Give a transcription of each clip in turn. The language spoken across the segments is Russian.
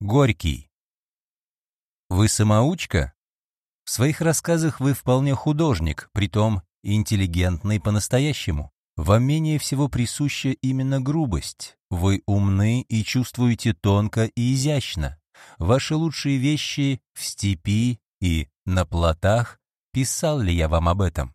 Горький. Вы самоучка? В своих рассказах вы вполне художник, притом интеллигентный по-настоящему. Вам менее всего присуща именно грубость. Вы умны и чувствуете тонко и изящно. Ваши лучшие вещи в степи и на плотах. Писал ли я вам об этом?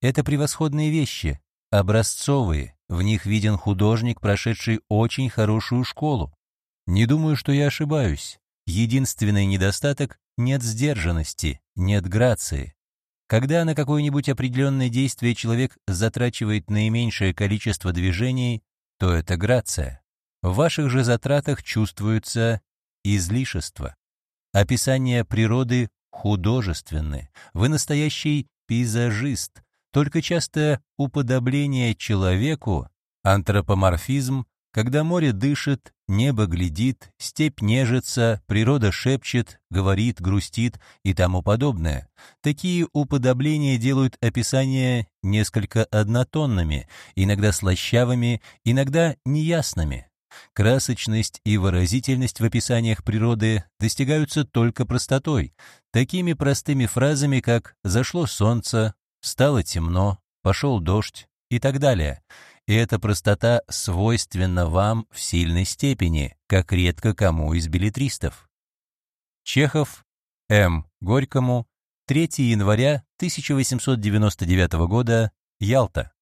Это превосходные вещи, образцовые, в них виден художник, прошедший очень хорошую школу. Не думаю, что я ошибаюсь. Единственный недостаток — нет сдержанности, нет грации. Когда на какое-нибудь определенное действие человек затрачивает наименьшее количество движений, то это грация. В ваших же затратах чувствуется излишество. Описание природы художественны. Вы настоящий пейзажист. Только частое уподобление человеку, антропоморфизм, когда море дышит, небо глядит, степь нежится, природа шепчет, говорит, грустит и тому подобное. Такие уподобления делают описания несколько однотонными, иногда слащавыми, иногда неясными. Красочность и выразительность в описаниях природы достигаются только простотой, такими простыми фразами, как «зашло солнце», «стало темно», «пошел дождь» и так далее — и эта простота свойственна вам в сильной степени, как редко кому из билетристов. Чехов, М. Горькому, 3 января 1899 года, Ялта.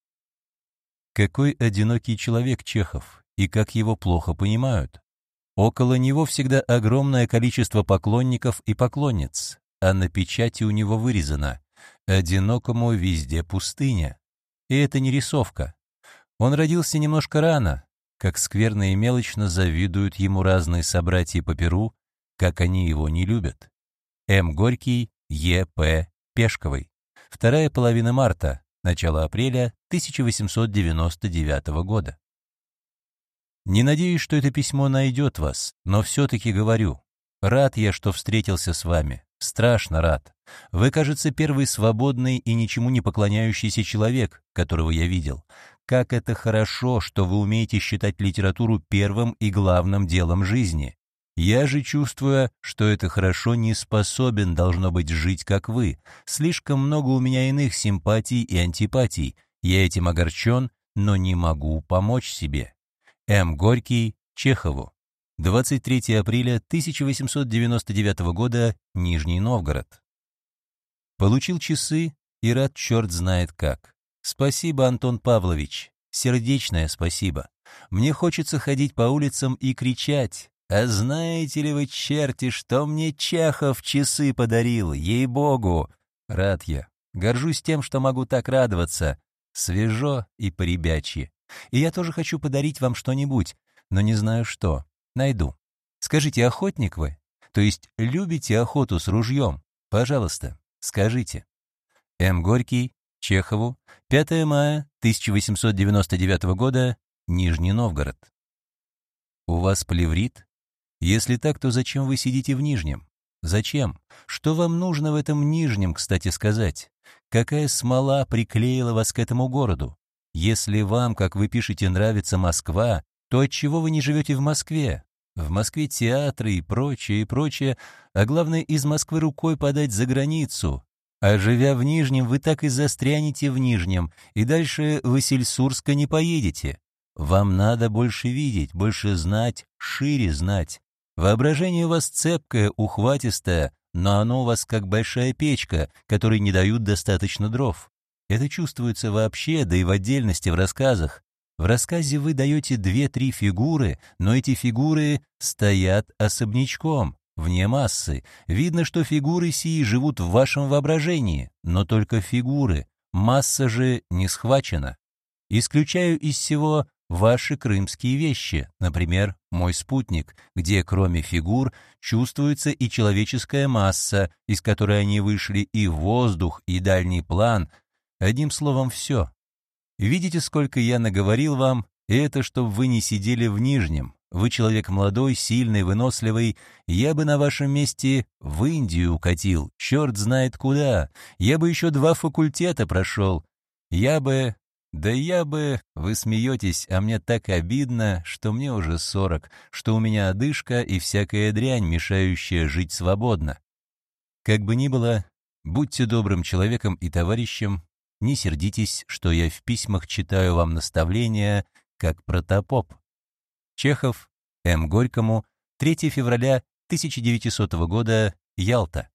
Какой одинокий человек Чехов, и как его плохо понимают. Около него всегда огромное количество поклонников и поклонниц, а на печати у него вырезано «Одинокому везде пустыня». И это не рисовка, он родился немножко рано, как скверно и мелочно завидуют ему разные собратья по Перу, как они его не любят. М. Горький, Е. П. Пешковой. Вторая половина марта, начало апреля 1899 года. Не надеюсь, что это письмо найдет вас, но все-таки говорю, рад я, что встретился с вами, страшно рад. Вы, кажется, первый свободный и ничему не поклоняющийся человек, которого я видел. Как это хорошо, что вы умеете считать литературу первым и главным делом жизни. Я же, чувствуя, что это хорошо, не способен, должно быть, жить, как вы. Слишком много у меня иных симпатий и антипатий. Я этим огорчен, но не могу помочь себе. М. Горький, Чехову. 23 апреля 1899 года, Нижний Новгород. Получил часы и рад черт знает как. Спасибо, Антон Павлович, сердечное спасибо. Мне хочется ходить по улицам и кричать. А знаете ли вы, черти, что мне Чехов часы подарил, ей-богу? Рад я. Горжусь тем, что могу так радоваться. Свежо и поребячье. И я тоже хочу подарить вам что-нибудь, но не знаю что. Найду. Скажите, охотник вы? То есть любите охоту с ружьем? Пожалуйста, скажите. М. Горький, Чехову, 5 мая 1899 года, Нижний Новгород. У вас плеврит? Если так, то зачем вы сидите в Нижнем? Зачем? Что вам нужно в этом Нижнем, кстати сказать? Какая смола приклеила вас к этому городу? Если вам, как вы пишете, нравится Москва, то отчего вы не живете в Москве? В Москве театры и прочее, и прочее, а главное, из Москвы рукой подать за границу, а живя в Нижнем, вы так и застрянете в Нижнем, и дальше в Исельсурска не поедете. Вам надо больше видеть, больше знать, шире знать. Воображение у вас цепкое, ухватистое, но оно у вас как большая печка, которой не дают достаточно дров. Это чувствуется вообще, да и в отдельности в рассказах. В рассказе вы даете две-три фигуры, но эти фигуры стоят особнячком, вне массы. Видно, что фигуры сии живут в вашем воображении, но только фигуры. Масса же не схвачена. Исключаю из всего ваши крымские вещи, например, «Мой спутник», где кроме фигур чувствуется и человеческая масса, из которой они вышли, и воздух, и дальний план. Одним словом, все. Видите, сколько я наговорил вам, и это, чтобы вы не сидели в Нижнем, вы человек молодой, сильный, выносливый. Я бы на вашем месте в Индию укатил, черт знает куда. Я бы еще два факультета прошел. Я бы... Да я бы... Вы смеетесь, а мне так обидно, что мне уже сорок, что у меня одышка и всякая дрянь, мешающая жить свободно. Как бы ни было, будьте добрым человеком и товарищем, не сердитесь, что я в письмах читаю вам наставления, как протопоп. Чехов, М. Горькому, 3 февраля 1900 года, Ялта.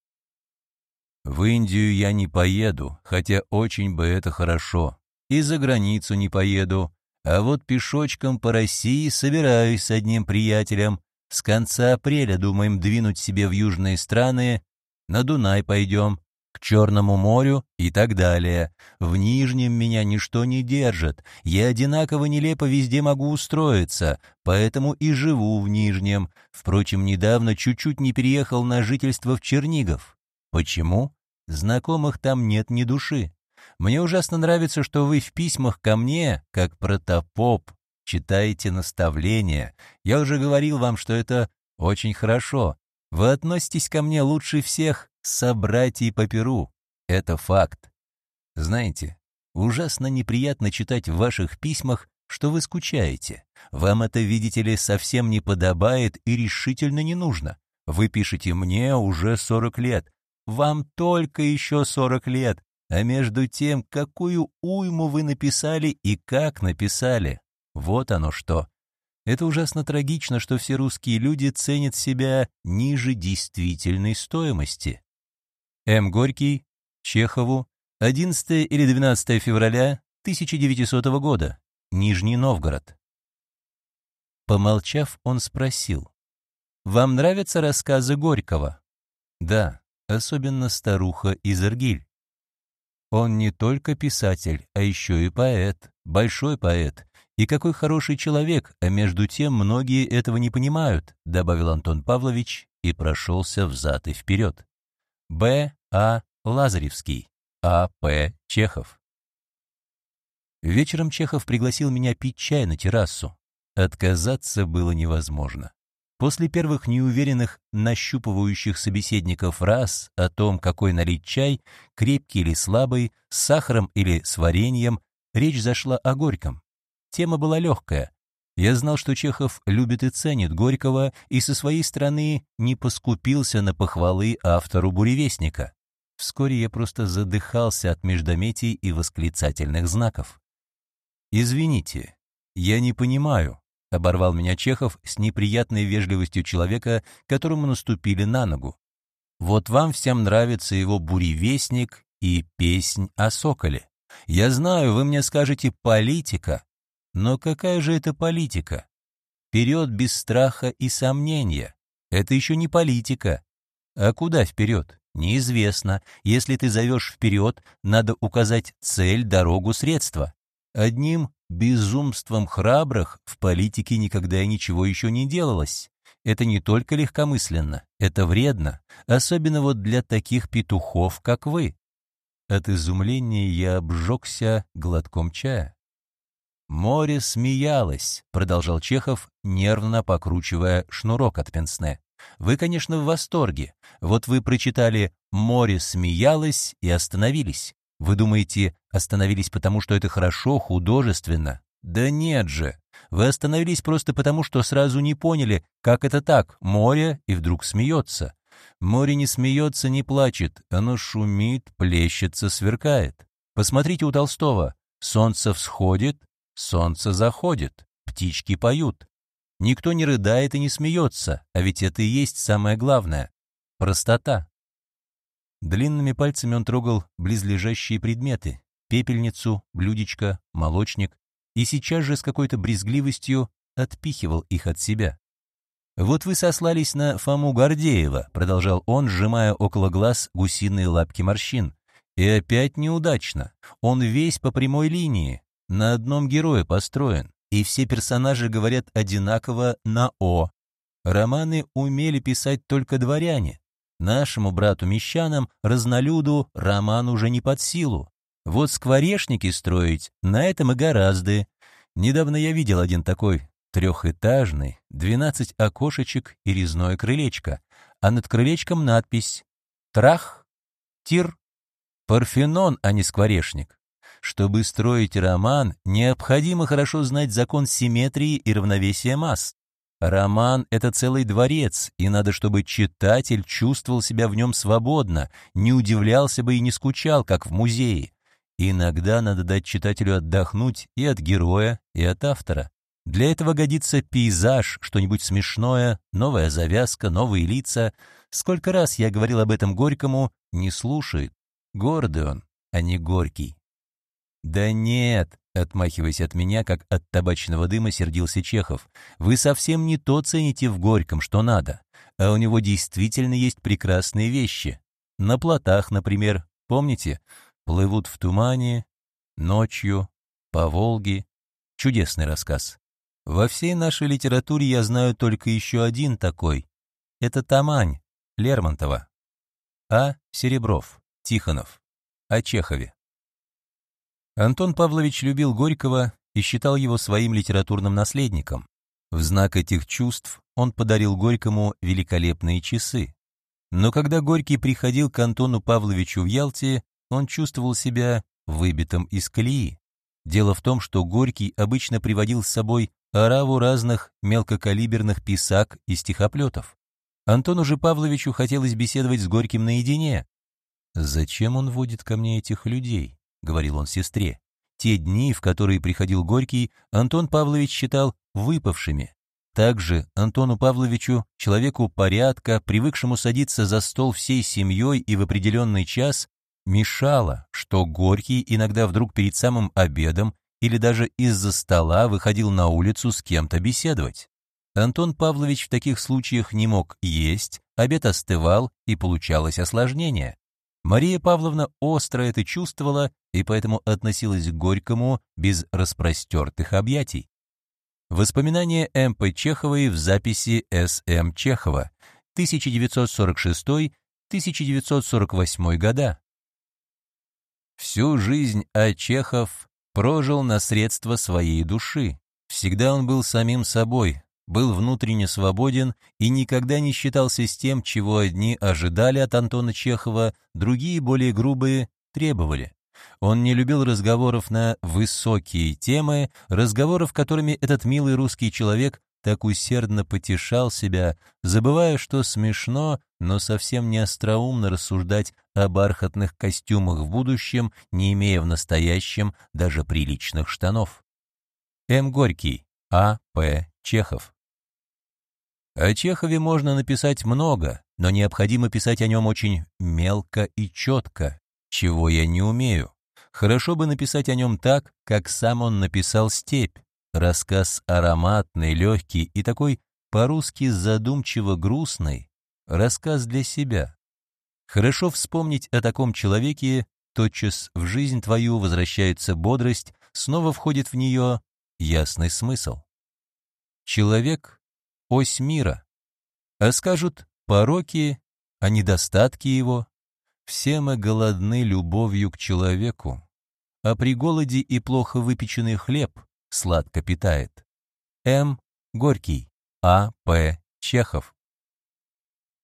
В Индию я не поеду, хотя очень бы это хорошо и за границу не поеду, а вот пешочком по России собираюсь с одним приятелем. С конца апреля думаем двинуть себе в южные страны, на Дунай пойдем, к Черному морю и так далее. В Нижнем меня ничто не держит, я одинаково нелепо везде могу устроиться, поэтому и живу в Нижнем. Впрочем, недавно чуть-чуть не переехал на жительство в Чернигов. Почему? Знакомых там нет ни души. Мне ужасно нравится, что вы в письмах ко мне, как протопоп, читаете наставления. Я уже говорил вам, что это очень хорошо. Вы относитесь ко мне лучше всех собратьей по перу. Это факт. Знаете, ужасно неприятно читать в ваших письмах, что вы скучаете. Вам это, видите ли, совсем не подобает и решительно не нужно. Вы пишете «мне уже 40 лет». Вам только еще 40 лет. А между тем, какую уйму вы написали и как написали. Вот оно что. Это ужасно трагично, что все русские люди ценят себя ниже действительной стоимости. М. Горький, Чехову, 11 или 12 февраля 1900 года, Нижний Новгород. Помолчав, он спросил, «Вам нравятся рассказы Горького?» «Да, особенно «Старуха из Иргиль». Он не только писатель, а еще и поэт, большой поэт. И какой хороший человек, а между тем многие этого не понимают, добавил Антон Павлович и прошелся взад и вперед. Б. А. Лазаревский. А. П. Чехов. Вечером Чехов пригласил меня пить чай на террасу. Отказаться было невозможно. После первых неуверенных, нащупывающих собеседников фраз о том, какой налить чай, крепкий или слабый, с сахаром или с вареньем, речь зашла о Горьком. Тема была легкая. Я знал, что Чехов любит и ценит Горького, и со своей стороны не поскупился на похвалы автору «Буревестника». Вскоре я просто задыхался от междометий и восклицательных знаков. «Извините, я не понимаю, — оборвал меня Чехов с неприятной вежливостью человека, которому наступили на ногу. «Вот вам всем нравится его буревестник и песнь о соколе. Я знаю, вы мне скажете «политика», но какая же это политика? Вперед без страха и сомнения. Это еще не политика. А куда вперед? Неизвестно. Если ты зовешь вперед, надо указать цель, дорогу, средства. Одним безумством храбрых в политике никогда и ничего еще не делалось. Это не только легкомысленно, это вредно, особенно вот для таких петухов, как вы. От изумления я обжегся глотком чая. «Море смеялось», — продолжал Чехов, нервно покручивая шнурок от пенсне. «Вы, конечно, в восторге. Вот вы прочитали «Море смеялось» и остановились. Вы думаете, остановились потому, что это хорошо, художественно? Да нет же. Вы остановились просто потому, что сразу не поняли, как это так, море, и вдруг смеется. Море не смеется, не плачет, оно шумит, плещется, сверкает. Посмотрите у Толстого. Солнце всходит, солнце заходит, птички поют. Никто не рыдает и не смеется, а ведь это и есть самое главное. Простота. Длинными пальцами он трогал близлежащие предметы — пепельницу, блюдечко, молочник, и сейчас же с какой-то брезгливостью отпихивал их от себя. «Вот вы сослались на Фому Гордеева», — продолжал он, сжимая около глаз гусиные лапки морщин. «И опять неудачно. Он весь по прямой линии, на одном герое построен, и все персонажи говорят одинаково на «о». Романы умели писать только дворяне, Нашему брату-мещанам, разнолюду, роман уже не под силу. Вот скворечники строить, на этом и гораздо. Недавно я видел один такой, трехэтажный, двенадцать окошечек и резное крылечко, а над крылечком надпись «Трах, Тир, Парфенон, а не скворечник». Чтобы строить роман, необходимо хорошо знать закон симметрии и равновесия масс. Роман — это целый дворец, и надо, чтобы читатель чувствовал себя в нем свободно, не удивлялся бы и не скучал, как в музее. Иногда надо дать читателю отдохнуть и от героя, и от автора. Для этого годится пейзаж, что-нибудь смешное, новая завязка, новые лица. Сколько раз я говорил об этом Горькому, не слушает. Гордый он, а не горький. «Да нет», — отмахиваясь от меня, как от табачного дыма, сердился Чехов, «вы совсем не то цените в Горьком, что надо. А у него действительно есть прекрасные вещи. На плотах, например, помните? Плывут в тумане, ночью, по Волге. Чудесный рассказ. Во всей нашей литературе я знаю только еще один такой. Это Тамань, Лермонтова. А. Серебров, Тихонов. О Чехове. Антон Павлович любил Горького и считал его своим литературным наследником. В знак этих чувств он подарил Горькому великолепные часы. Но когда Горький приходил к Антону Павловичу в Ялте, он чувствовал себя выбитым из колеи. Дело в том, что Горький обычно приводил с собой ораву разных мелкокалиберных писак и стихоплетов. Антону же Павловичу хотелось беседовать с Горьким наедине. «Зачем он водит ко мне этих людей?» — говорил он сестре. Те дни, в которые приходил Горький, Антон Павлович считал выпавшими. Также Антону Павловичу, человеку порядка, привыкшему садиться за стол всей семьей и в определенный час, мешало, что Горький иногда вдруг перед самым обедом или даже из-за стола выходил на улицу с кем-то беседовать. Антон Павлович в таких случаях не мог есть, обед остывал и получалось осложнение. Мария Павловна остро это чувствовала и поэтому относилась к Горькому без распростертых объятий. Воспоминания М.П. Чеховой в записи С.М. Чехова, 1946-1948 года. Всю жизнь А. Чехов прожил на средства своей души. Всегда он был самим собой, был внутренне свободен и никогда не считался с тем, чего одни ожидали от Антона Чехова, другие, более грубые, требовали. Он не любил разговоров на высокие темы, разговоров, которыми этот милый русский человек так усердно потешал себя, забывая, что смешно, но совсем не остроумно рассуждать о бархатных костюмах в будущем, не имея в настоящем даже приличных штанов. М. Горький, А. П. Чехов о Чехове можно написать много, но необходимо писать о нем очень мелко и четко, чего я не умею. Хорошо бы написать о нем так, как сам он написал «Степь». Рассказ ароматный, легкий и такой по-русски задумчиво грустный. Рассказ для себя. Хорошо вспомнить о таком человеке, тотчас в жизнь твою возвращается бодрость, снова входит в нее ясный смысл. Человек ось мира. А скажут пороки, а недостатки его. Все мы голодны любовью к человеку, а при голоде и плохо выпеченный хлеб сладко питает. М. Горький. А. П. Чехов.